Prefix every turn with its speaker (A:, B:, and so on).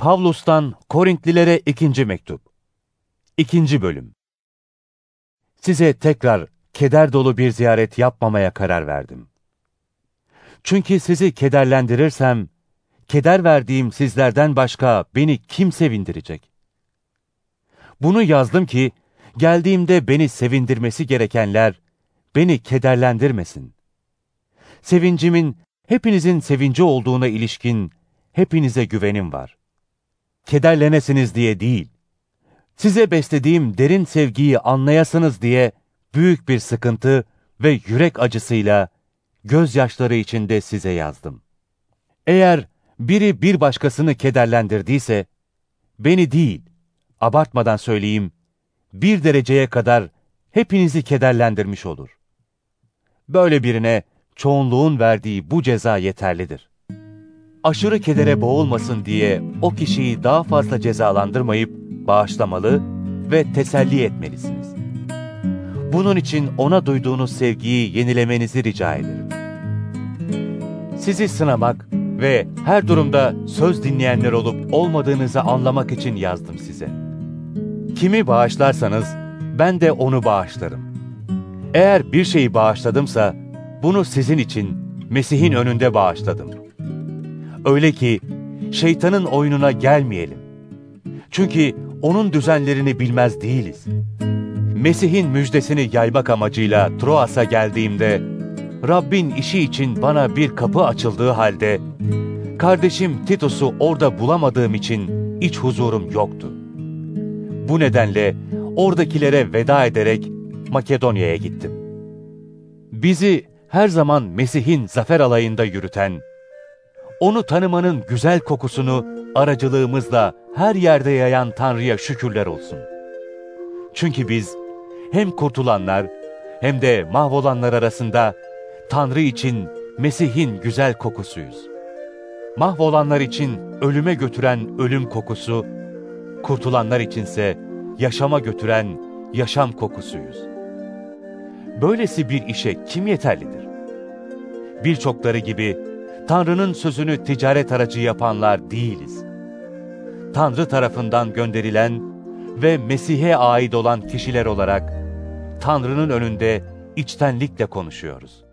A: Pavlus'tan Korintlilere ikinci mektup. İkinci bölüm. Size tekrar keder dolu bir ziyaret yapmamaya karar verdim. Çünkü sizi kederlendirirsem, keder verdiğim sizlerden başka beni kim sevindirecek? Bunu yazdım ki, geldiğimde beni sevindirmesi gerekenler, beni kederlendirmesin. Sevincimin, hepinizin sevinci olduğuna ilişkin, hepinize güvenim var. Kederlenesiniz diye değil, size beslediğim derin sevgiyi anlayasınız diye büyük bir sıkıntı ve yürek acısıyla, gözyaşları içinde size yazdım. Eğer biri bir başkasını kederlendirdiyse, beni değil, abartmadan söyleyeyim, bir dereceye kadar hepinizi kederlendirmiş olur. Böyle birine çoğunluğun verdiği bu ceza yeterlidir. Aşırı kedere boğulmasın diye o kişiyi daha fazla cezalandırmayıp bağışlamalı ve teselli etmelisiniz. Bunun için ona duyduğunuz sevgiyi yenilemenizi rica ederim. Sizi sınamak ve her durumda söz dinleyenler olup olmadığınızı anlamak için yazdım size. Kimi bağışlarsanız ben de onu bağışlarım. Eğer bir şeyi bağışladımsa bunu sizin için Mesih'in önünde bağışladım. Öyle ki şeytanın oyununa gelmeyelim. Çünkü onun düzenlerini bilmez değiliz. Mesih'in müjdesini yaymak amacıyla Troas'a geldiğimde, Rabbin işi için bana bir kapı açıldığı halde, kardeşim Titus'u orada bulamadığım için iç huzurum yoktu. Bu nedenle oradakilere veda ederek Makedonya'ya gittim. Bizi her zaman Mesih'in zafer alayında yürüten, onu tanımanın güzel kokusunu aracılığımızla her yerde yayan Tanrı'ya şükürler olsun. Çünkü biz hem kurtulanlar hem de mahvolanlar arasında Tanrı için Mesih'in güzel kokusuyuz. Mahvolanlar için ölüme götüren ölüm kokusu, kurtulanlar içinse yaşama götüren yaşam kokusuyuz. Böylesi bir işe kim yeterlidir? Birçokları gibi Tanrı'nın sözünü ticaret aracı yapanlar değiliz. Tanrı tarafından gönderilen ve Mesih'e ait olan kişiler olarak Tanrı'nın önünde içtenlikle konuşuyoruz.